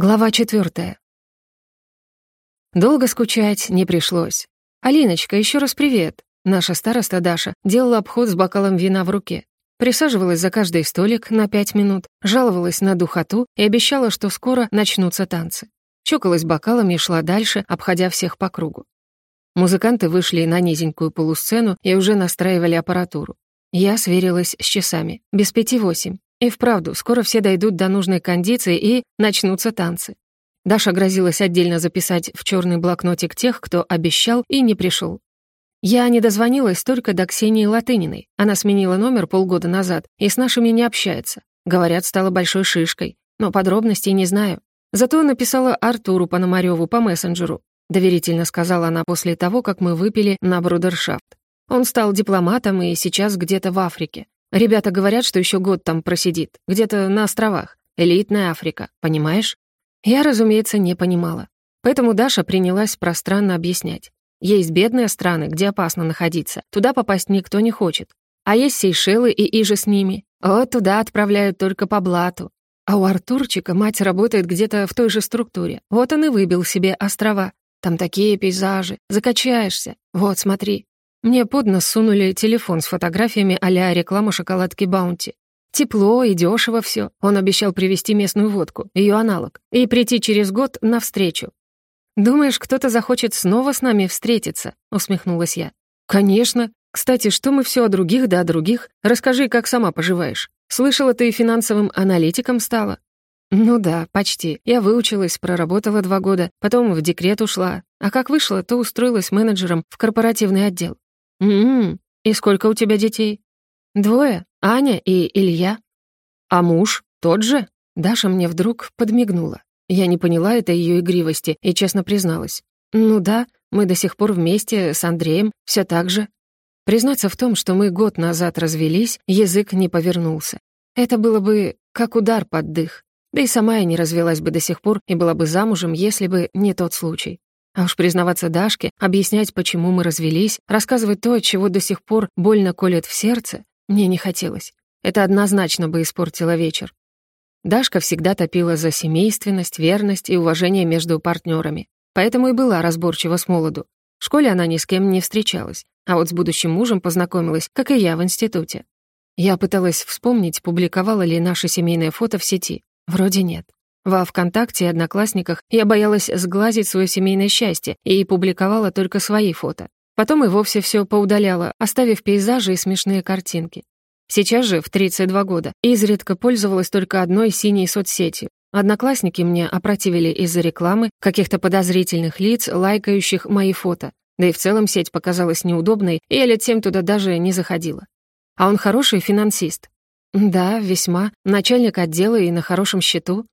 Глава четвертая. Долго скучать не пришлось. «Алиночка, еще раз привет!» Наша староста Даша делала обход с бокалом вина в руке. Присаживалась за каждый столик на пять минут, жаловалась на духоту и обещала, что скоро начнутся танцы. Чокалась бокалами и шла дальше, обходя всех по кругу. Музыканты вышли на низенькую полусцену и уже настраивали аппаратуру. Я сверилась с часами. Без пяти восемь. И вправду, скоро все дойдут до нужной кондиции и начнутся танцы. Даша грозилась отдельно записать в черный блокнотик тех, кто обещал и не пришел. Я не дозвонилась только до Ксении Латыниной. Она сменила номер полгода назад и с нашими не общается. Говорят, стала большой шишкой, но подробностей не знаю. Зато написала Артуру Пономарёву по мессенджеру. Доверительно сказала она после того, как мы выпили на брудершафт. Он стал дипломатом и сейчас где-то в Африке. Ребята говорят, что еще год там просидит, где-то на островах. Элитная Африка, понимаешь? Я, разумеется, не понимала. Поэтому Даша принялась пространно объяснять. Есть бедные страны, где опасно находиться. Туда попасть никто не хочет. А есть Сейшелы и иже с ними. Вот туда отправляют только по блату. А у Артурчика мать работает где-то в той же структуре. Вот он и выбил себе острова. Там такие пейзажи. Закачаешься. Вот, смотри. Мне под нос сунули телефон с фотографиями а-ля реклама шоколадки Баунти. Тепло и дешево все. Он обещал привезти местную водку, ее аналог, и прийти через год навстречу. «Думаешь, кто-то захочет снова с нами встретиться?» — усмехнулась я. «Конечно. Кстати, что мы все о других да о других? Расскажи, как сама поживаешь. Слышала, ты финансовым аналитиком стала?» «Ну да, почти. Я выучилась, проработала два года, потом в декрет ушла. А как вышла, то устроилась менеджером в корпоративный отдел. «М-м, и сколько у тебя детей?» «Двое, Аня и Илья». «А муж тот же?» Даша мне вдруг подмигнула. Я не поняла этой ее игривости и честно призналась. «Ну да, мы до сих пор вместе с Андреем, все так же». Признаться в том, что мы год назад развелись, язык не повернулся. Это было бы как удар под дых. Да и сама я не развелась бы до сих пор и была бы замужем, если бы не тот случай. А уж признаваться Дашке, объяснять, почему мы развелись, рассказывать то, от чего до сих пор больно колет в сердце, мне не хотелось. Это однозначно бы испортило вечер. Дашка всегда топила за семейственность, верность и уважение между партнерами, поэтому и была разборчива с молоду. В школе она ни с кем не встречалась, а вот с будущим мужем познакомилась, как и я в институте. Я пыталась вспомнить, публиковала ли наше семейное фото в сети. Вроде нет. Во ВКонтакте и Одноклассниках я боялась сглазить свое семейное счастье и публиковала только свои фото. Потом и вовсе все поудаляла, оставив пейзажи и смешные картинки. Сейчас же, в 32 года, изредка пользовалась только одной синей соцсетью. Одноклассники мне опротивили из-за рекламы каких-то подозрительных лиц, лайкающих мои фото. Да и в целом сеть показалась неудобной, и я лет семь туда даже не заходила. А он хороший финансист. Да, весьма. Начальник отдела и на хорошем счету.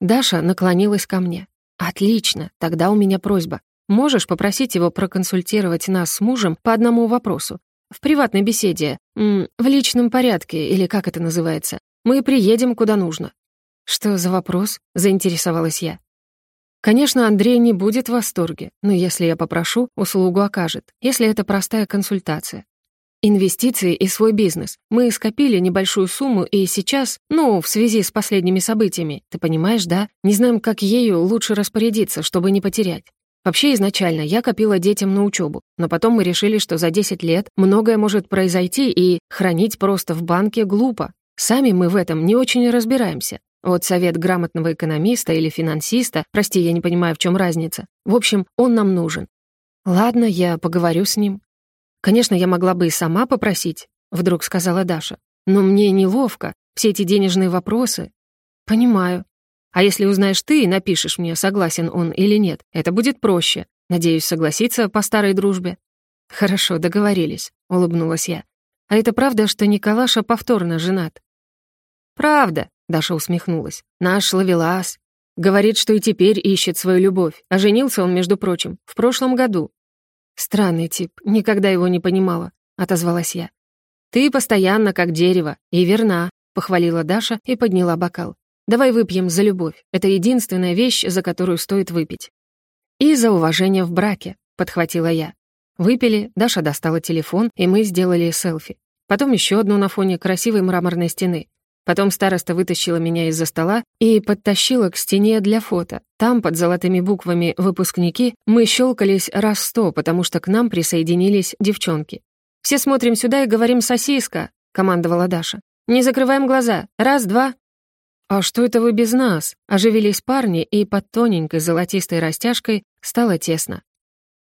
Даша наклонилась ко мне. «Отлично, тогда у меня просьба. Можешь попросить его проконсультировать нас с мужем по одному вопросу? В приватной беседе, м в личном порядке, или как это называется. Мы приедем куда нужно». «Что за вопрос?» — заинтересовалась я. Конечно, Андрей не будет в восторге, но если я попрошу, услугу окажет, если это простая консультация. Инвестиции и свой бизнес. Мы скопили небольшую сумму, и сейчас, ну, в связи с последними событиями, ты понимаешь, да? Не знаем, как ею лучше распорядиться, чтобы не потерять. Вообще, изначально я копила детям на учебу, но потом мы решили, что за 10 лет многое может произойти, и хранить просто в банке глупо. Сами мы в этом не очень разбираемся. Вот совет грамотного экономиста или финансиста, прости, я не понимаю, в чем разница. В общем, он нам нужен. Ладно, я поговорю с ним. «Конечно, я могла бы и сама попросить», — вдруг сказала Даша. «Но мне неловко, все эти денежные вопросы». «Понимаю. А если узнаешь ты и напишешь мне, согласен он или нет, это будет проще. Надеюсь, согласиться по старой дружбе». «Хорошо, договорились», — улыбнулась я. «А это правда, что Николаша повторно женат?» «Правда», — Даша усмехнулась. «Наш ловелас. Говорит, что и теперь ищет свою любовь. А женился он, между прочим, в прошлом году. «Странный тип, никогда его не понимала», — отозвалась я. «Ты постоянно как дерево, и верна», — похвалила Даша и подняла бокал. «Давай выпьем за любовь. Это единственная вещь, за которую стоит выпить». «И за уважение в браке», — подхватила я. Выпили, Даша достала телефон, и мы сделали селфи. Потом еще одну на фоне красивой мраморной стены. Потом староста вытащила меня из-за стола и подтащила к стене для фото. Там, под золотыми буквами «Выпускники», мы щелкались раз сто, потому что к нам присоединились девчонки. «Все смотрим сюда и говорим «сосиска», — командовала Даша. «Не закрываем глаза. Раз, два». «А что это вы без нас?» Оживились парни, и под тоненькой золотистой растяжкой стало тесно.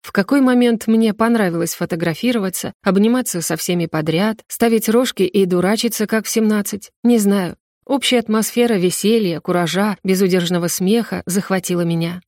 В какой момент мне понравилось фотографироваться, обниматься со всеми подряд, ставить рожки и дурачиться, как в 17, не знаю. Общая атмосфера веселья, куража, безудержного смеха захватила меня.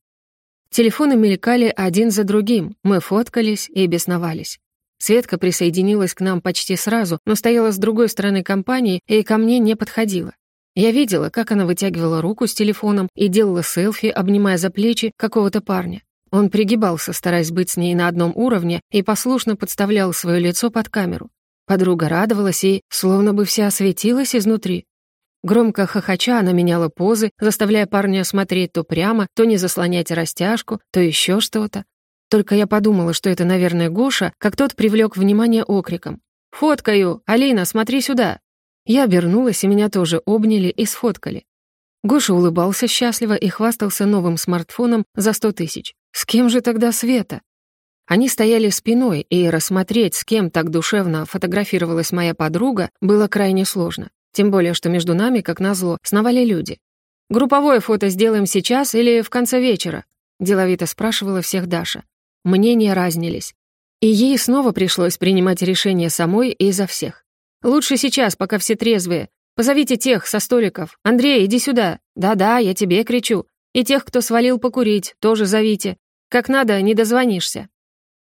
Телефоны мелькали один за другим, мы фоткались и бесновались. Светка присоединилась к нам почти сразу, но стояла с другой стороны компании и ко мне не подходила. Я видела, как она вытягивала руку с телефоном и делала селфи, обнимая за плечи какого-то парня. Он пригибался, стараясь быть с ней на одном уровне, и послушно подставлял свое лицо под камеру. Подруга радовалась и словно бы вся осветилась изнутри. Громко хохоча она меняла позы, заставляя парня смотреть то прямо, то не заслонять растяжку, то еще что-то. Только я подумала, что это, наверное, Гоша, как тот привлек внимание окриком. «Фоткаю! Алина, смотри сюда!» Я обернулась, и меня тоже обняли и сфоткали. Гоша улыбался счастливо и хвастался новым смартфоном за сто тысяч. С кем же тогда Света? Они стояли спиной, и рассмотреть, с кем так душевно фотографировалась моя подруга, было крайне сложно. Тем более, что между нами, как назло, сновали люди. «Групповое фото сделаем сейчас или в конце вечера?» — деловито спрашивала всех Даша. Мнения разнились. И ей снова пришлось принимать решение самой и за всех. «Лучше сейчас, пока все трезвые. Позовите тех со столиков. Андрей, иди сюда. Да-да, я тебе кричу. И тех, кто свалил покурить, тоже зовите. Как надо, не дозвонишься».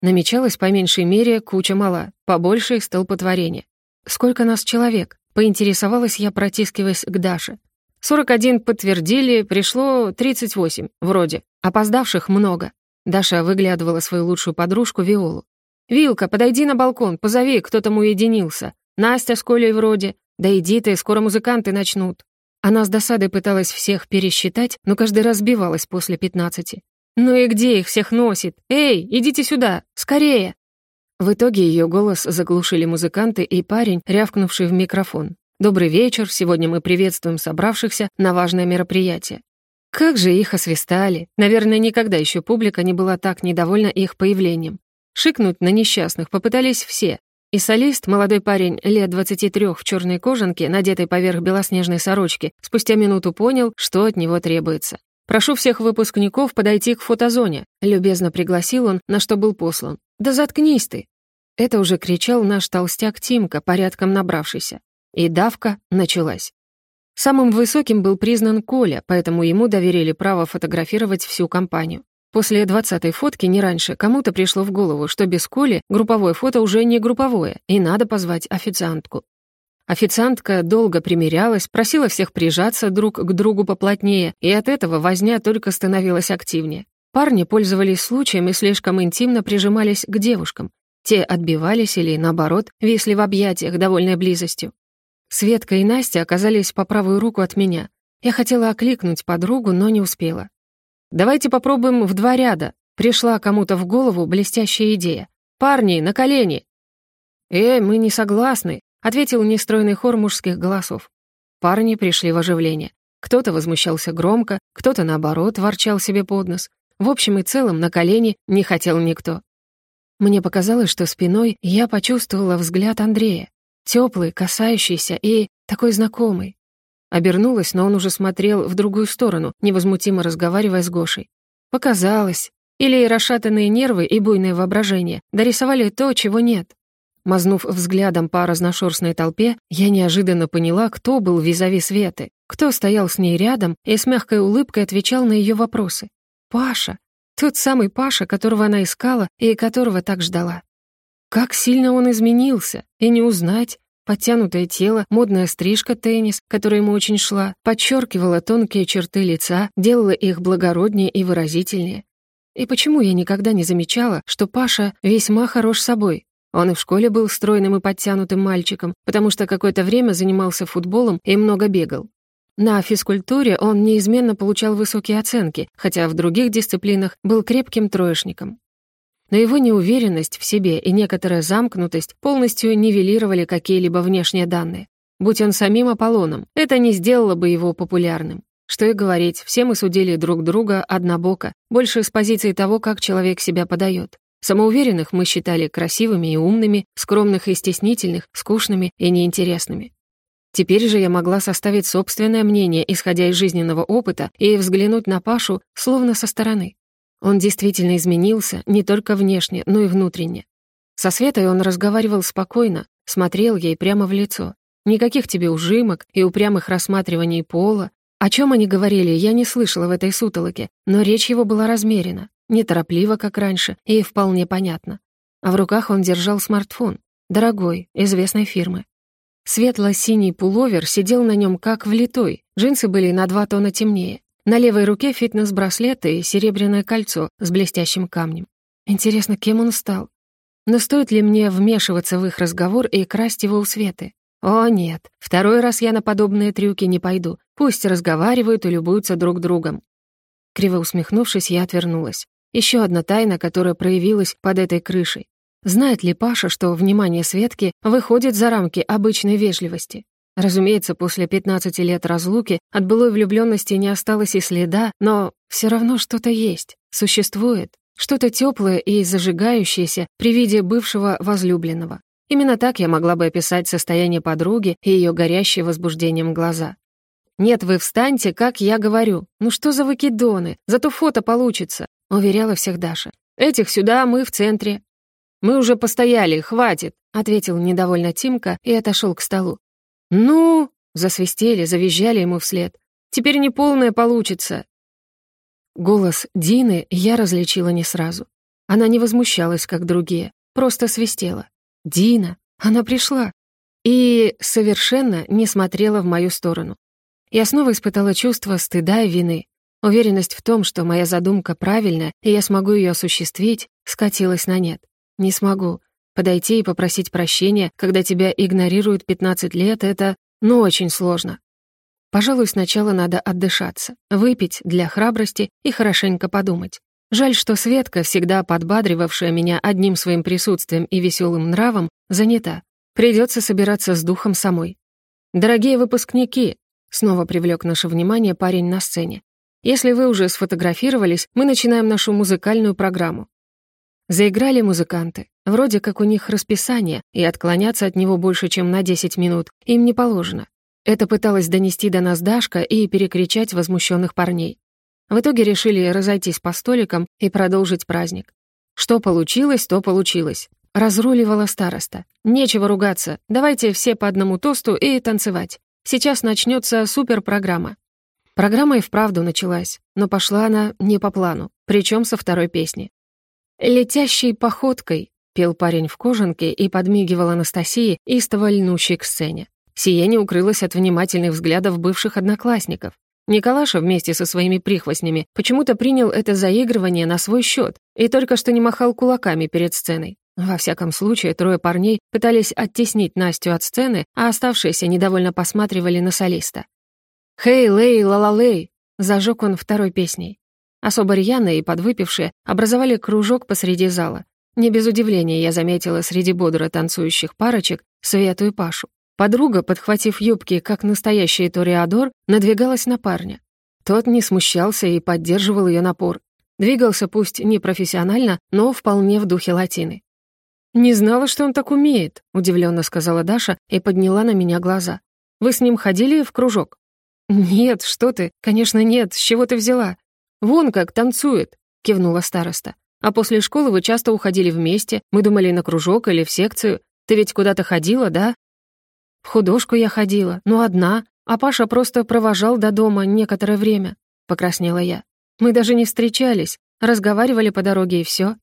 Намечалось по меньшей мере куча мала, побольше столпотворение. «Сколько нас человек?» — поинтересовалась я, протискиваясь к Даше. «Сорок один подтвердили, пришло тридцать восемь, вроде. Опоздавших много». Даша выглядывала свою лучшую подружку Виолу. «Вилка, подойди на балкон, позови, кто там уединился. Настя с Колей вроде. Да иди ты, скоро музыканты начнут». Она с досадой пыталась всех пересчитать, но каждый раз сбивалась после пятнадцати. «Ну и где их всех носит? Эй, идите сюда! Скорее!» В итоге ее голос заглушили музыканты и парень, рявкнувший в микрофон. «Добрый вечер, сегодня мы приветствуем собравшихся на важное мероприятие». Как же их освистали! Наверное, никогда еще публика не была так недовольна их появлением. Шикнуть на несчастных попытались все. И солист, молодой парень лет 23 в черной кожанке, надетой поверх белоснежной сорочки, спустя минуту понял, что от него требуется. «Прошу всех выпускников подойти к фотозоне», — любезно пригласил он, на что был послан. «Да заткнись ты!» Это уже кричал наш толстяк Тимка, порядком набравшийся. И давка началась. Самым высоким был признан Коля, поэтому ему доверили право фотографировать всю компанию. После двадцатой фотки, не раньше, кому-то пришло в голову, что без Коли групповое фото уже не групповое, и надо позвать официантку. Официантка долго примирялась, просила всех прижаться друг к другу поплотнее, и от этого возня только становилась активнее. Парни пользовались случаем и слишком интимно прижимались к девушкам. Те отбивались или, наоборот, висли в объятиях, довольной близостью. Светка и Настя оказались по правую руку от меня. Я хотела окликнуть подругу, но не успела. «Давайте попробуем в два ряда», — пришла кому-то в голову блестящая идея. «Парни, на колени!» «Эй, мы не согласны», ответил нестройный хор мужских голосов. Парни пришли в оживление. Кто-то возмущался громко, кто-то, наоборот, ворчал себе под нос. В общем и целом, на колени не хотел никто. Мне показалось, что спиной я почувствовала взгляд Андрея. Теплый, касающийся и такой знакомый. Обернулась, но он уже смотрел в другую сторону, невозмутимо разговаривая с Гошей. Показалось. Или расшатанные нервы и буйное воображение дорисовали то, чего нет. Мазнув взглядом по разношерстной толпе, я неожиданно поняла, кто был визави Светы, кто стоял с ней рядом и с мягкой улыбкой отвечал на ее вопросы. Паша. Тот самый Паша, которого она искала и которого так ждала. Как сильно он изменился, и не узнать. Подтянутое тело, модная стрижка теннис, которая ему очень шла, подчеркивала тонкие черты лица, делала их благороднее и выразительнее. И почему я никогда не замечала, что Паша весьма хорош собой, он и в школе был стройным и подтянутым мальчиком, потому что какое-то время занимался футболом и много бегал. На физкультуре он неизменно получал высокие оценки, хотя в других дисциплинах был крепким троечником. Но его неуверенность в себе и некоторая замкнутость полностью нивелировали какие-либо внешние данные. будь он самим Аполлоном, это не сделало бы его популярным. Что и говорить, все мы судили друг друга однобоко, больше с позиции того, как человек себя подает. Самоуверенных мы считали красивыми и умными, скромных и стеснительных, скучными и неинтересными. Теперь же я могла составить собственное мнение, исходя из жизненного опыта, и взглянуть на Пашу словно со стороны. Он действительно изменился не только внешне, но и внутренне. Со Светой он разговаривал спокойно, смотрел ей прямо в лицо. Никаких тебе ужимок и упрямых рассматриваний пола. О чем они говорили, я не слышала в этой сутолоке, но речь его была размерена, неторопливо, как раньше, и вполне понятно. А в руках он держал смартфон, дорогой, известной фирмы. Светло-синий пуловер сидел на нем как влитой, джинсы были на два тона темнее. На левой руке фитнес-браслет и серебряное кольцо с блестящим камнем. Интересно, кем он стал? Но стоит ли мне вмешиваться в их разговор и красть его у Светы? О, нет, второй раз я на подобные трюки не пойду. Пусть разговаривают и любуются друг другом. Криво усмехнувшись, я отвернулась. Еще одна тайна, которая проявилась под этой крышей. Знает ли Паша, что внимание Светки выходит за рамки обычной вежливости? Разумеется, после 15 лет разлуки от былой влюбленности не осталось и следа, но все равно что-то есть, существует, что-то теплое и зажигающееся при виде бывшего возлюбленного. Именно так я могла бы описать состояние подруги и ее горящие возбуждением глаза. «Нет, вы встаньте, как я говорю. Ну что за выкидоны? Зато фото получится», — уверяла всех Даша. «Этих сюда, мы в центре. «Мы уже постояли, хватит», — ответил недовольно Тимка и отошел к столу. «Ну?» — засвистели, завизжали ему вслед. «Теперь неполное получится». Голос Дины я различила не сразу. Она не возмущалась, как другие, просто свистела. «Дина! Она пришла!» И совершенно не смотрела в мою сторону. Я снова испытала чувство стыда и вины. Уверенность в том, что моя задумка правильная, и я смогу ее осуществить, скатилась на нет. Не смогу. Подойти и попросить прощения, когда тебя игнорируют 15 лет, это, ну, очень сложно. Пожалуй, сначала надо отдышаться, выпить для храбрости и хорошенько подумать. Жаль, что Светка, всегда подбадривавшая меня одним своим присутствием и веселым нравом, занята. Придется собираться с духом самой. «Дорогие выпускники!» — снова привлек наше внимание парень на сцене. «Если вы уже сфотографировались, мы начинаем нашу музыкальную программу. Заиграли музыканты. Вроде как у них расписание, и отклоняться от него больше, чем на 10 минут, им не положено. Это пыталась донести до нас Дашка и перекричать возмущенных парней. В итоге решили разойтись по столикам и продолжить праздник. Что получилось, то получилось. Разруливала староста. Нечего ругаться, давайте все по одному тосту и танцевать. Сейчас начнется суперпрограмма. Программа и вправду началась, но пошла она не по плану, причем со второй песни. «Летящей походкой», — пел парень в кожанке и подмигивал Анастасии, истово льнущей к сцене. Сие не укрылось от внимательных взглядов бывших одноклассников. Николаша вместе со своими прихвостнями почему-то принял это заигрывание на свой счет и только что не махал кулаками перед сценой. Во всяком случае, трое парней пытались оттеснить Настю от сцены, а оставшиеся недовольно посматривали на солиста. «Хей, лей, ла-ла-лей!» — зажег он второй песней. Особо рьяные и подвыпившие образовали кружок посреди зала. Не без удивления я заметила среди бодро танцующих парочек Свету и Пашу. Подруга, подхватив юбки, как настоящий ториадор, надвигалась на парня. Тот не смущался и поддерживал ее напор. Двигался пусть не профессионально, но вполне в духе латины. «Не знала, что он так умеет», — удивленно сказала Даша и подняла на меня глаза. «Вы с ним ходили в кружок?» «Нет, что ты, конечно, нет, с чего ты взяла? «Вон как танцует», — кивнула староста. «А после школы вы часто уходили вместе, мы думали на кружок или в секцию. Ты ведь куда-то ходила, да?» «В художку я ходила, но одна, а Паша просто провожал до дома некоторое время», — покраснела я. «Мы даже не встречались, разговаривали по дороге и все.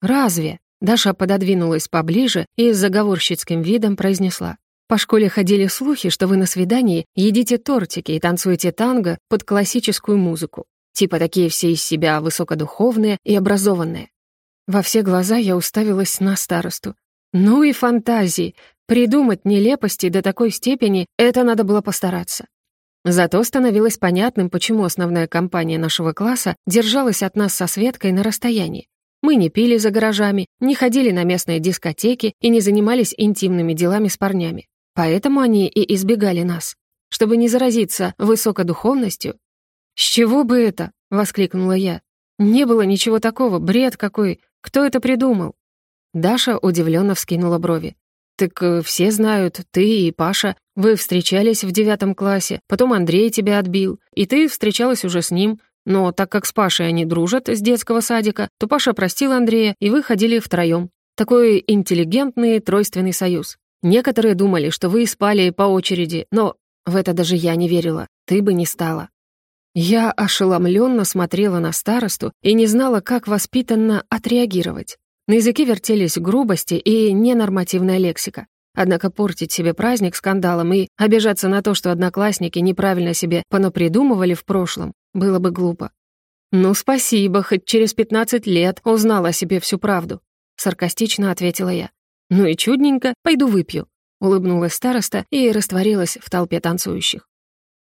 «Разве?» — Даша пододвинулась поближе и с заговорщицким видом произнесла. «По школе ходили слухи, что вы на свидании едите тортики и танцуете танго под классическую музыку. Типа такие все из себя высокодуховные и образованные. Во все глаза я уставилась на старосту. Ну и фантазии. Придумать нелепости до такой степени — это надо было постараться. Зато становилось понятным, почему основная компания нашего класса держалась от нас со Светкой на расстоянии. Мы не пили за гаражами, не ходили на местные дискотеки и не занимались интимными делами с парнями. Поэтому они и избегали нас. Чтобы не заразиться высокодуховностью. «С чего бы это?» — воскликнула я. «Не было ничего такого, бред какой. Кто это придумал?» Даша удивленно вскинула брови. «Так э, все знают, ты и Паша. Вы встречались в девятом классе, потом Андрей тебя отбил, и ты встречалась уже с ним. Но так как с Пашей они дружат с детского садика, то Паша простил Андрея, и вы ходили втроем. Такой интеллигентный тройственный союз. Некоторые думали, что вы спали по очереди, но в это даже я не верила. Ты бы не стала. Я ошеломленно смотрела на старосту и не знала, как воспитанно отреагировать. На языке вертелись грубости и ненормативная лексика. Однако портить себе праздник скандалом и обижаться на то, что одноклассники неправильно себе понапридумывали в прошлом, было бы глупо. «Ну, спасибо, хоть через 15 лет узнала о себе всю правду», — саркастично ответила я. «Ну и чудненько, пойду выпью», — улыбнулась староста и растворилась в толпе танцующих.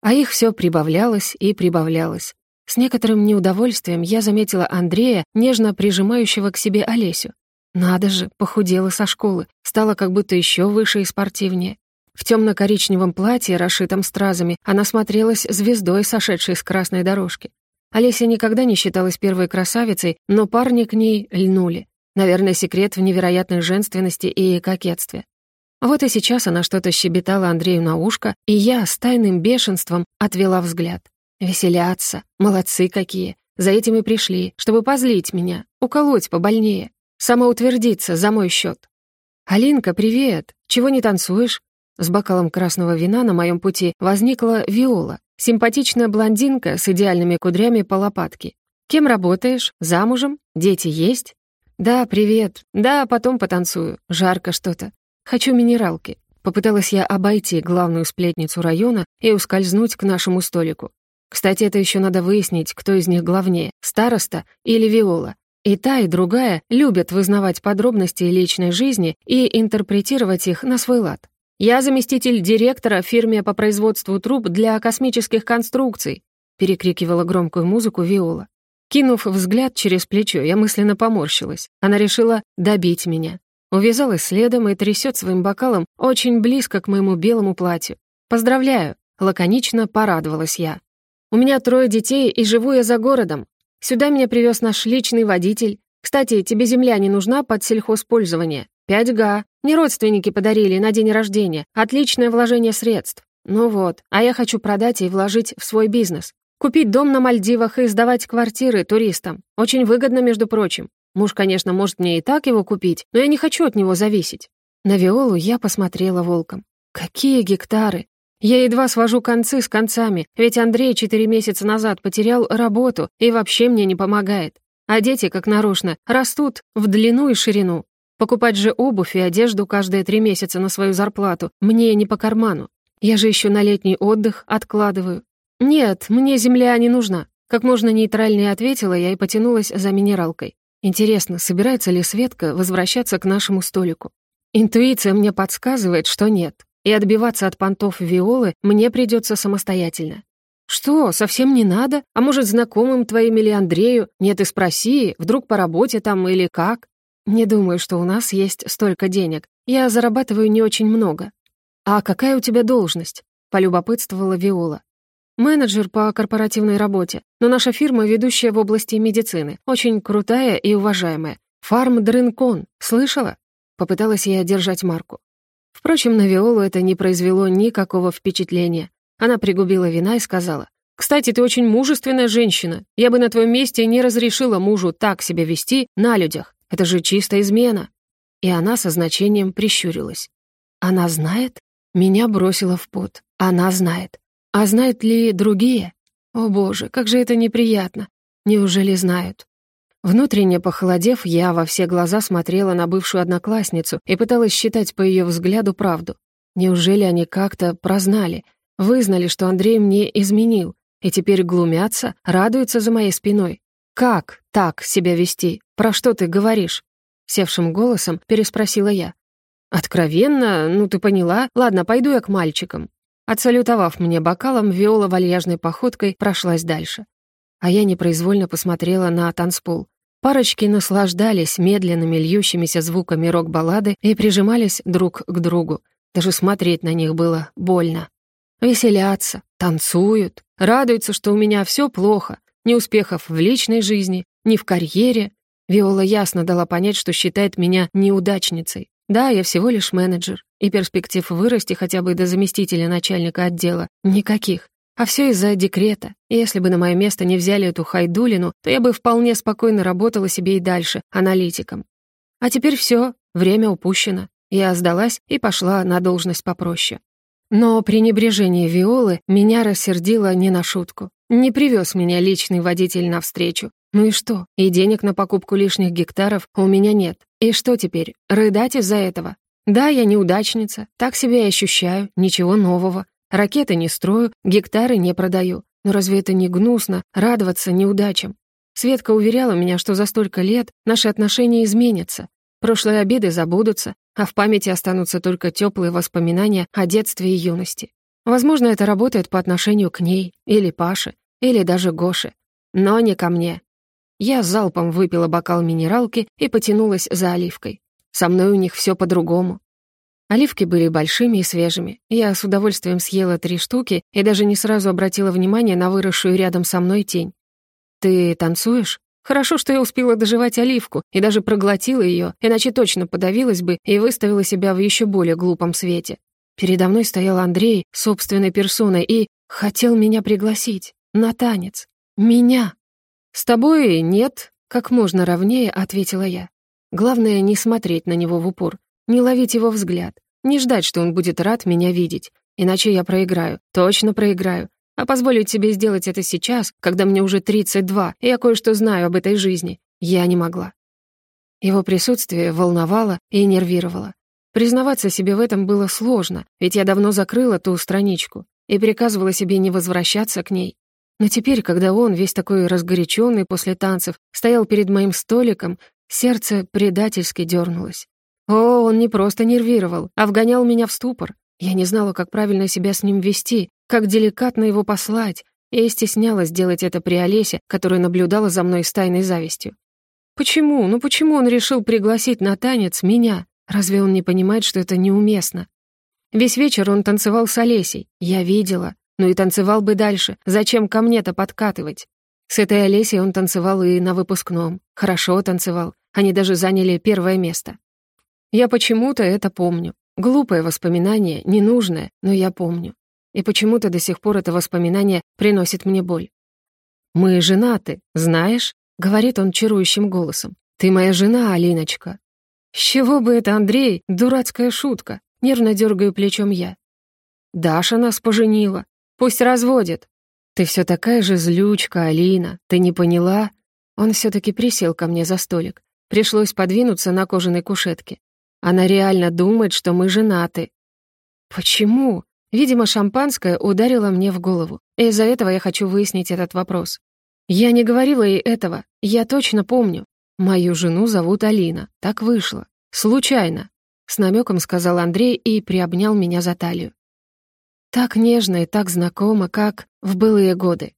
А их все прибавлялось и прибавлялось. С некоторым неудовольствием я заметила Андрея, нежно прижимающего к себе Олесю. Надо же, похудела со школы, стала как будто еще выше и спортивнее. В темно-коричневом платье, расшитом стразами, она смотрелась звездой, сошедшей с красной дорожки. Олеся никогда не считалась первой красавицей, но парни к ней льнули. Наверное, секрет в невероятной женственности и кокетстве. Вот и сейчас она что-то щебетала Андрею на ушко, и я с тайным бешенством отвела взгляд. Веселятся, молодцы какие. За этим и пришли, чтобы позлить меня, уколоть побольнее. Самоутвердиться за мой счет. «Алинка, привет! Чего не танцуешь?» С бокалом красного вина на моем пути возникла Виола, симпатичная блондинка с идеальными кудрями по лопатке. «Кем работаешь? Замужем? Дети есть?» «Да, привет. Да, потом потанцую. Жарко что-то. Хочу минералки». Попыталась я обойти главную сплетницу района и ускользнуть к нашему столику. Кстати, это еще надо выяснить, кто из них главнее, староста или Виола. И та, и другая любят вызнавать подробности личной жизни и интерпретировать их на свой лад. «Я заместитель директора фирме по производству труб для космических конструкций», перекрикивала громкую музыку Виола. Кинув взгляд через плечо, я мысленно поморщилась. Она решила добить меня. Увязалась следом и трясет своим бокалом очень близко к моему белому платью. «Поздравляю!» — лаконично порадовалась я. «У меня трое детей, и живу я за городом. Сюда меня привез наш личный водитель. Кстати, тебе земля не нужна под сельхозпользование. 5 га. Не родственники подарили на день рождения. Отличное вложение средств. Ну вот, а я хочу продать и вложить в свой бизнес. Купить дом на Мальдивах и сдавать квартиры туристам. Очень выгодно, между прочим. Муж, конечно, может мне и так его купить, но я не хочу от него зависеть. На Виолу я посмотрела волком. Какие гектары! Я едва свожу концы с концами, ведь Андрей четыре месяца назад потерял работу и вообще мне не помогает. А дети, как нарочно, растут в длину и ширину. Покупать же обувь и одежду каждые три месяца на свою зарплату мне не по карману. Я же еще на летний отдых откладываю. Нет, мне земля не нужна. Как можно нейтральнее ответила я и потянулась за минералкой. Интересно, собирается ли Светка возвращаться к нашему столику? Интуиция мне подсказывает, что нет и отбиваться от понтов Виолы мне придется самостоятельно. «Что, совсем не надо? А может, знакомым твоим или Андрею? Нет, и спроси, вдруг по работе там или как?» «Не думаю, что у нас есть столько денег. Я зарабатываю не очень много». «А какая у тебя должность?» — полюбопытствовала Виола. «Менеджер по корпоративной работе, но наша фирма ведущая в области медицины, очень крутая и уважаемая. Фарм Дрынкон, слышала?» Попыталась я держать марку. Впрочем, на Виолу это не произвело никакого впечатления. Она пригубила вина и сказала, «Кстати, ты очень мужественная женщина. Я бы на твоем месте не разрешила мужу так себя вести на людях. Это же чистая измена». И она со значением прищурилась. «Она знает?» Меня бросила в пот. «Она знает. А знают ли другие? О боже, как же это неприятно. Неужели знают?» Внутренне похолодев, я во все глаза смотрела на бывшую одноклассницу и пыталась считать по ее взгляду правду. Неужели они как-то прознали, вызнали, что Андрей мне изменил, и теперь глумятся, радуются за моей спиной? «Как так себя вести? Про что ты говоришь?» Севшим голосом переспросила я. «Откровенно? Ну, ты поняла? Ладно, пойду я к мальчикам». Отсалютовав мне бокалом, Виола вальяжной походкой прошлась дальше. А я непроизвольно посмотрела на танцпол. Парочки наслаждались медленными льющимися звуками рок-баллады и прижимались друг к другу. Даже смотреть на них было больно. Веселятся, танцуют, радуются, что у меня все плохо, ни успехов в личной жизни, ни в карьере. Виола ясно дала понять, что считает меня неудачницей. Да, я всего лишь менеджер, и перспектив вырасти хотя бы до заместителя начальника отдела никаких. А все из-за декрета. Если бы на мое место не взяли эту хайдулину, то я бы вполне спокойно работала себе и дальше, аналитиком. А теперь все, время упущено. Я сдалась и пошла на должность попроще. Но пренебрежение Виолы меня рассердило не на шутку. Не привез меня личный водитель навстречу. Ну и что? И денег на покупку лишних гектаров у меня нет. И что теперь? Рыдать из-за этого? Да, я неудачница, так себя и ощущаю, ничего нового. Ракеты не строю, гектары не продаю. Но разве это не гнусно радоваться неудачам? Светка уверяла меня, что за столько лет наши отношения изменятся. Прошлые обиды забудутся, а в памяти останутся только теплые воспоминания о детстве и юности. Возможно, это работает по отношению к ней, или Паше, или даже Гоше. Но не ко мне. Я залпом выпила бокал минералки и потянулась за оливкой. Со мной у них все по-другому. Оливки были большими и свежими. Я с удовольствием съела три штуки и даже не сразу обратила внимание на выросшую рядом со мной тень. «Ты танцуешь?» Хорошо, что я успела доживать оливку и даже проглотила ее, иначе точно подавилась бы и выставила себя в еще более глупом свете. Передо мной стоял Андрей собственной персоной и хотел меня пригласить на танец. Меня. «С тобой нет», — как можно ровнее ответила я. Главное, не смотреть на него в упор, не ловить его взгляд, не ждать, что он будет рад меня видеть. Иначе я проиграю, точно проиграю. А позволить себе сделать это сейчас, когда мне уже 32, и я кое-что знаю об этой жизни, я не могла. Его присутствие волновало и нервировало. Признаваться себе в этом было сложно, ведь я давно закрыла ту страничку и приказывала себе не возвращаться к ней. Но теперь, когда он, весь такой разгоряченный после танцев, стоял перед моим столиком, сердце предательски дернулось. О, он не просто нервировал, а вгонял меня в ступор. Я не знала, как правильно себя с ним вести, как деликатно его послать, и стеснялась делать это при Олесе, которая наблюдала за мной с тайной завистью. Почему? Ну почему он решил пригласить на танец меня? Разве он не понимает, что это неуместно? Весь вечер он танцевал с Олесей. Я видела. Ну и танцевал бы дальше. Зачем ко мне-то подкатывать? С этой Олесей он танцевал и на выпускном. Хорошо танцевал. Они даже заняли первое место. Я почему-то это помню. Глупое воспоминание, ненужное, но я помню. И почему-то до сих пор это воспоминание приносит мне боль. «Мы женаты, знаешь?» — говорит он чарующим голосом. «Ты моя жена, Алиночка». «С чего бы это, Андрей? Дурацкая шутка!» Нервно дергаю плечом я. «Даша нас поженила. Пусть разводит». «Ты все такая же злючка, Алина. Ты не поняла?» Он все таки присел ко мне за столик. Пришлось подвинуться на кожаной кушетке. Она реально думает, что мы женаты. Почему? Видимо, шампанское ударило мне в голову. Из-за этого я хочу выяснить этот вопрос. Я не говорила ей этого. Я точно помню. Мою жену зовут Алина. Так вышло. Случайно. С намеком сказал Андрей и приобнял меня за талию. Так нежно и так знакомо, как в былые годы.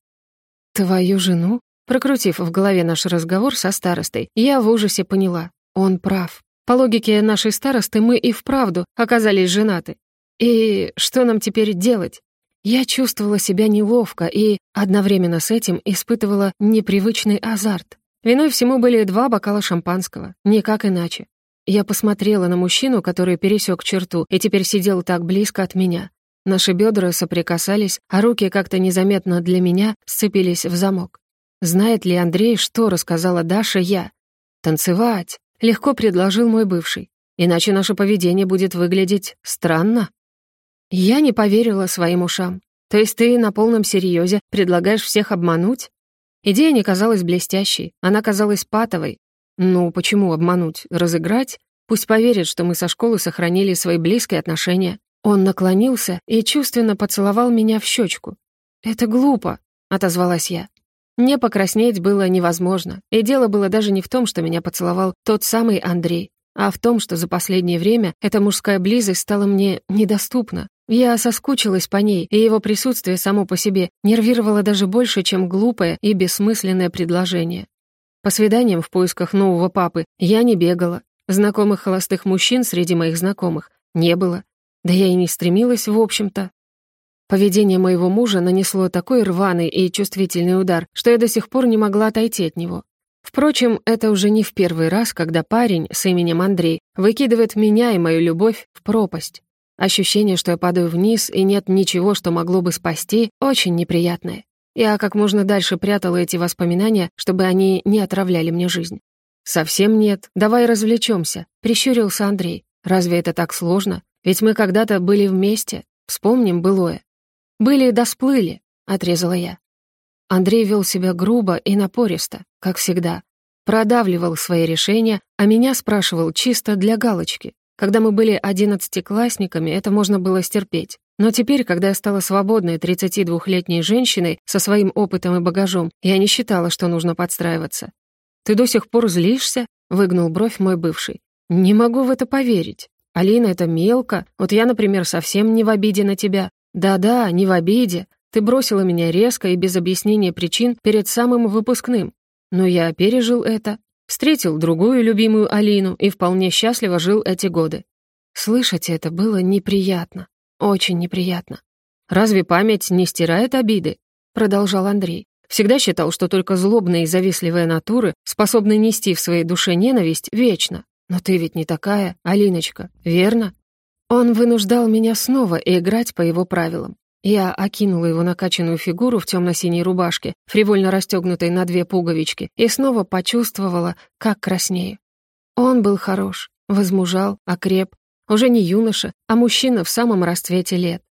Твою жену? Прокрутив в голове наш разговор со старостой, я в ужасе поняла. Он прав. По логике нашей старосты мы и вправду оказались женаты. И что нам теперь делать? Я чувствовала себя неловко и одновременно с этим испытывала непривычный азарт. Виной всему были два бокала шампанского, никак иначе. Я посмотрела на мужчину, который пересек черту и теперь сидел так близко от меня. Наши бедра соприкасались, а руки как-то незаметно для меня сцепились в замок. Знает ли Андрей, что рассказала Даша я? Танцевать. Легко предложил мой бывший. Иначе наше поведение будет выглядеть странно. Я не поверила своим ушам. То есть ты на полном серьезе предлагаешь всех обмануть? Идея не казалась блестящей, она казалась патовой. Ну, почему обмануть? Разыграть? Пусть поверит, что мы со школы сохранили свои близкие отношения. Он наклонился и чувственно поцеловал меня в щечку. «Это глупо», — отозвалась я. Не покраснеть было невозможно, и дело было даже не в том, что меня поцеловал тот самый Андрей, а в том, что за последнее время эта мужская близость стала мне недоступна. Я соскучилась по ней, и его присутствие само по себе нервировало даже больше, чем глупое и бессмысленное предложение. По свиданиям в поисках нового папы я не бегала. Знакомых холостых мужчин среди моих знакомых не было. Да я и не стремилась, в общем-то. Поведение моего мужа нанесло такой рваный и чувствительный удар, что я до сих пор не могла отойти от него. Впрочем, это уже не в первый раз, когда парень с именем Андрей выкидывает меня и мою любовь в пропасть. Ощущение, что я падаю вниз, и нет ничего, что могло бы спасти, очень неприятное. Я как можно дальше прятала эти воспоминания, чтобы они не отравляли мне жизнь. «Совсем нет. Давай развлечемся», — прищурился Андрей. «Разве это так сложно? Ведь мы когда-то были вместе. Вспомним былое». «Были да сплыли», — отрезала я. Андрей вел себя грубо и напористо, как всегда. Продавливал свои решения, а меня спрашивал чисто для галочки. Когда мы были одиннадцатиклассниками, это можно было стерпеть. Но теперь, когда я стала свободной 32-летней женщиной со своим опытом и багажом, я не считала, что нужно подстраиваться. «Ты до сих пор злишься?» — выгнул бровь мой бывший. «Не могу в это поверить. Алина, это мелко. Вот я, например, совсем не в обиде на тебя. Да-да, не в обиде. Ты бросила меня резко и без объяснения причин перед самым выпускным. Но я пережил это. Встретил другую любимую Алину и вполне счастливо жил эти годы. Слышать это было неприятно. Очень неприятно. «Разве память не стирает обиды?» Продолжал Андрей. Всегда считал, что только злобные и завистливые натуры способны нести в своей душе ненависть вечно. Но ты ведь не такая, Алиночка, верно? Он вынуждал меня снова играть по его правилам. Я окинула его накачанную фигуру в темно-синей рубашке, фривольно расстегнутой на две пуговички, и снова почувствовала, как краснею. Он был хорош, возмужал, окреп, уже не юноша, а мужчина в самом расцвете лет.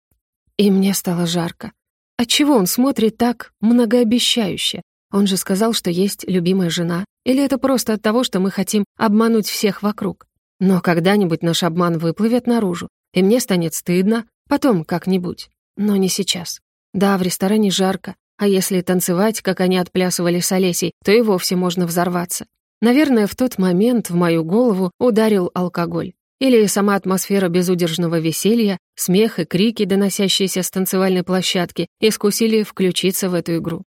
И мне стало жарко. Отчего он смотрит так многообещающе? Он же сказал, что есть любимая жена. Или это просто от того, что мы хотим обмануть всех вокруг? Но когда-нибудь наш обман выплывет наружу, и мне станет стыдно, потом как-нибудь. Но не сейчас. Да, в ресторане жарко, а если танцевать, как они отплясывали с Олесей, то и вовсе можно взорваться. Наверное, в тот момент в мою голову ударил алкоголь. Или сама атмосфера безудержного веселья, смех и крики, доносящиеся с танцевальной площадки, искусили включиться в эту игру.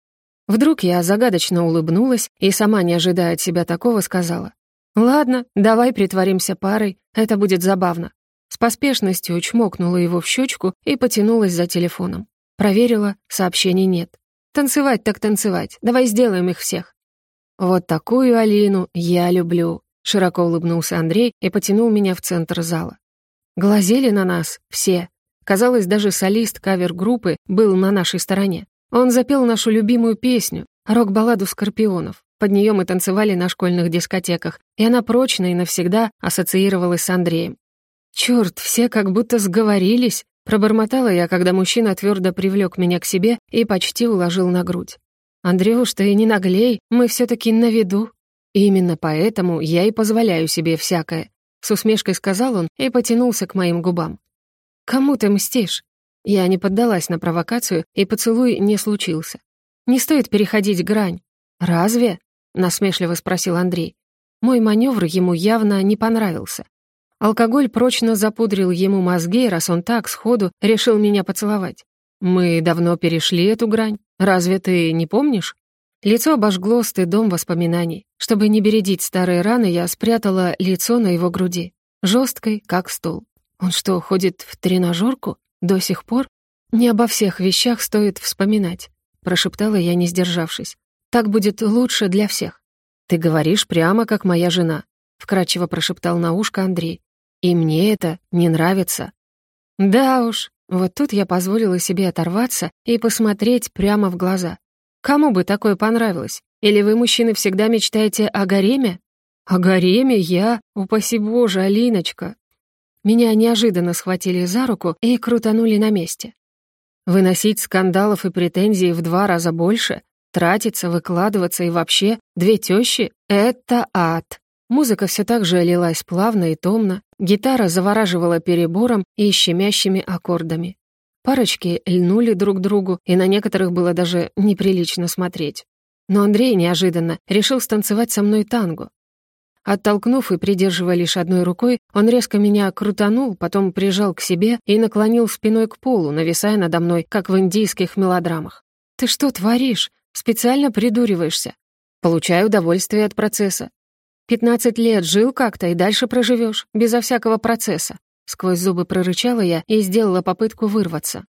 Вдруг я загадочно улыбнулась и, сама не ожидая от себя такого, сказала, «Ладно, давай притворимся парой, это будет забавно. С поспешностью чмокнула его в щечку и потянулась за телефоном. Проверила, сообщений нет. «Танцевать так танцевать, давай сделаем их всех». «Вот такую Алину я люблю», — широко улыбнулся Андрей и потянул меня в центр зала. Глазели на нас все. Казалось, даже солист кавер-группы был на нашей стороне. Он запел нашу любимую песню, рок-балладу «Скорпионов». Под нее мы танцевали на школьных дискотеках, и она прочно и навсегда ассоциировалась с Андреем. Черт, все как будто сговорились, пробормотала я, когда мужчина твердо привлек меня к себе и почти уложил на грудь. «Андрюш, ты не наглей, мы все таки на виду». «Именно поэтому я и позволяю себе всякое», — с усмешкой сказал он и потянулся к моим губам. «Кому ты мстишь?» Я не поддалась на провокацию, и поцелуй не случился. «Не стоит переходить грань». «Разве?» — насмешливо спросил Андрей. Мой маневр ему явно не понравился. Алкоголь прочно запудрил ему мозги, раз он так сходу решил меня поцеловать. Мы давно перешли эту грань. Разве ты не помнишь? Лицо обожгло стыдом воспоминаний. Чтобы не бередить старые раны, я спрятала лицо на его груди. жесткой, как стол. Он что, ходит в тренажерку? До сих пор? Не обо всех вещах стоит вспоминать, прошептала я, не сдержавшись. Так будет лучше для всех. Ты говоришь прямо, как моя жена, вкрадчиво прошептал на ушко Андрей. И мне это не нравится. Да уж, вот тут я позволила себе оторваться и посмотреть прямо в глаза. Кому бы такое понравилось? Или вы, мужчины, всегда мечтаете о гареме? О гареме я? Упаси Боже, Алиночка. Меня неожиданно схватили за руку и крутанули на месте. Выносить скандалов и претензий в два раза больше, тратиться, выкладываться и вообще две тещи — это ад. Музыка все так же лилась плавно и томно, гитара завораживала перебором и щемящими аккордами. Парочки льнули друг другу, и на некоторых было даже неприлично смотреть. Но Андрей неожиданно решил станцевать со мной танго. Оттолкнув и придерживая лишь одной рукой, он резко меня крутанул, потом прижал к себе и наклонил спиной к полу, нависая надо мной, как в индийских мелодрамах. «Ты что творишь? Специально придуриваешься?» «Получаю удовольствие от процесса. Пятнадцать лет жил как-то и дальше проживешь, безо всякого процесса. сквозь зубы прорычала я и сделала попытку вырваться.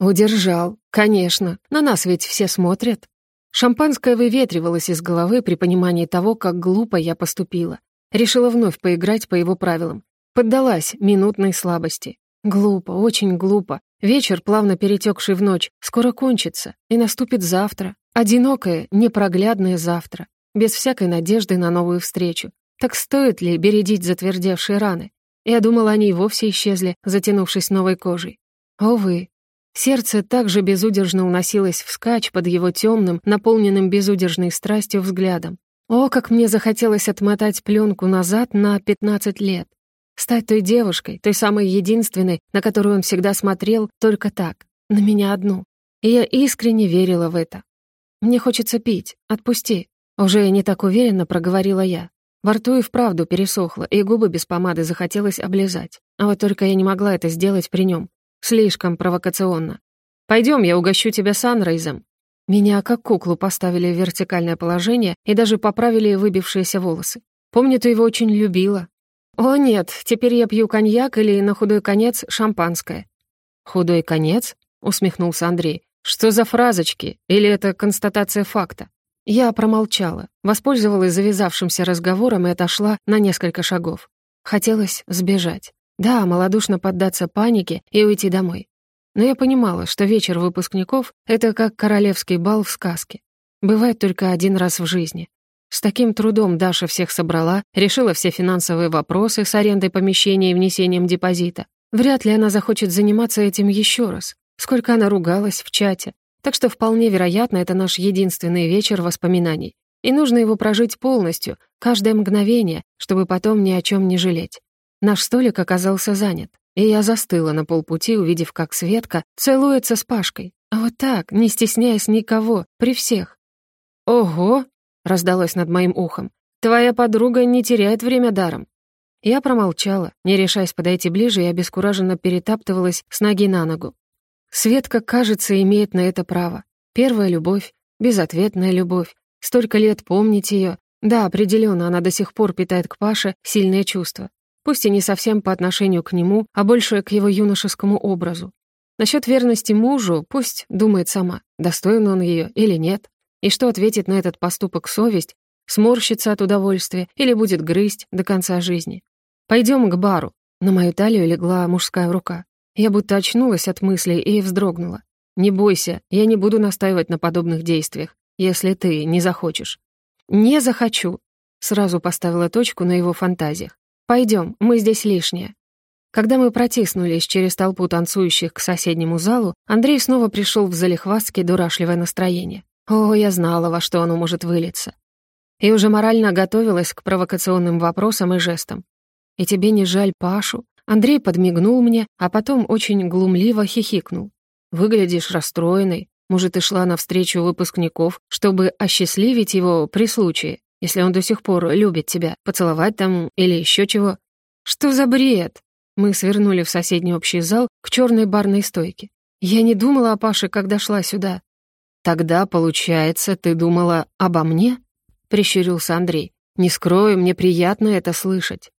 Удержал, конечно, на нас ведь все смотрят. Шампанское выветривалось из головы при понимании того, как глупо я поступила. Решила вновь поиграть по его правилам. Поддалась минутной слабости. Глупо, очень глупо. Вечер, плавно перетекший в ночь, скоро кончится, и наступит завтра. Одинокое, непроглядное завтра. Без всякой надежды на новую встречу. Так стоит ли бередить затвердевшие раны? Я думала, они и вовсе исчезли, затянувшись новой кожей. Увы, Сердце также безудержно уносилось вскачь под его темным, наполненным безудержной страстью взглядом. О, как мне захотелось отмотать пленку назад на 15 лет. Стать той девушкой, той самой единственной, на которую он всегда смотрел только так, на меня одну. И я искренне верила в это. «Мне хочется пить, отпусти», — уже не так уверенно проговорила я. Во рту и вправду пересохло, и губы без помады захотелось облизать. А вот только я не могла это сделать при нем. Слишком провокационно. Пойдем, я угощу тебя санрейзом». Меня как куклу поставили в вертикальное положение и даже поправили выбившиеся волосы. Помню, ты его очень любила. О нет, теперь я пью коньяк или, на худой конец, шампанское. «Худой конец?» — усмехнулся Андрей. «Что за фразочки? Или это констатация факта?» Я промолчала, воспользовалась завязавшимся разговором и отошла на несколько шагов. Хотелось сбежать. Да, малодушно поддаться панике и уйти домой. Но я понимала, что вечер выпускников — это как королевский бал в сказке. Бывает только один раз в жизни. С таким трудом Даша всех собрала, решила все финансовые вопросы с арендой помещения и внесением депозита. Вряд ли она захочет заниматься этим еще раз. Сколько она ругалась в чате. Так что вполне вероятно, это наш единственный вечер воспоминаний. И нужно его прожить полностью, каждое мгновение, чтобы потом ни о чем не жалеть. Наш столик оказался занят, и я застыла на полпути, увидев, как Светка целуется с Пашкой. А вот так, не стесняясь никого, при всех. «Ого!» — раздалось над моим ухом. «Твоя подруга не теряет время даром». Я промолчала, не решаясь подойти ближе и обескураженно перетаптывалась с ноги на ногу. Светка, кажется, имеет на это право. Первая любовь, безответная любовь. Столько лет помнить ее. Да, определенно, она до сих пор питает к Паше сильные чувства. Пусть и не совсем по отношению к нему, а больше к его юношескому образу. Насчет верности мужу пусть думает сама, достоин он ее или нет, и что ответит на этот поступок совесть, сморщится от удовольствия или будет грызть до конца жизни. Пойдем к бару. На мою талию легла мужская рука. Я будто очнулась от мыслей и вздрогнула. «Не бойся, я не буду настаивать на подобных действиях, если ты не захочешь». «Не захочу», — сразу поставила точку на его фантазиях. Пойдем, мы здесь лишние». Когда мы протиснулись через толпу танцующих к соседнему залу, Андрей снова пришел в залихвастке дурашливое настроение. О, я знала, во что оно может вылиться. И уже морально готовилась к провокационным вопросам и жестам. «И тебе не жаль Пашу?» Андрей подмигнул мне, а потом очень глумливо хихикнул. «Выглядишь расстроенной. Может, ты шла навстречу выпускников, чтобы осчастливить его при случае?» Если он до сих пор любит тебя, поцеловать там или еще чего. Что за бред? Мы свернули в соседний общий зал к черной барной стойке. Я не думала о Паше, когда шла сюда. Тогда, получается, ты думала обо мне? Прищурился Андрей. Не скрою, мне приятно это слышать.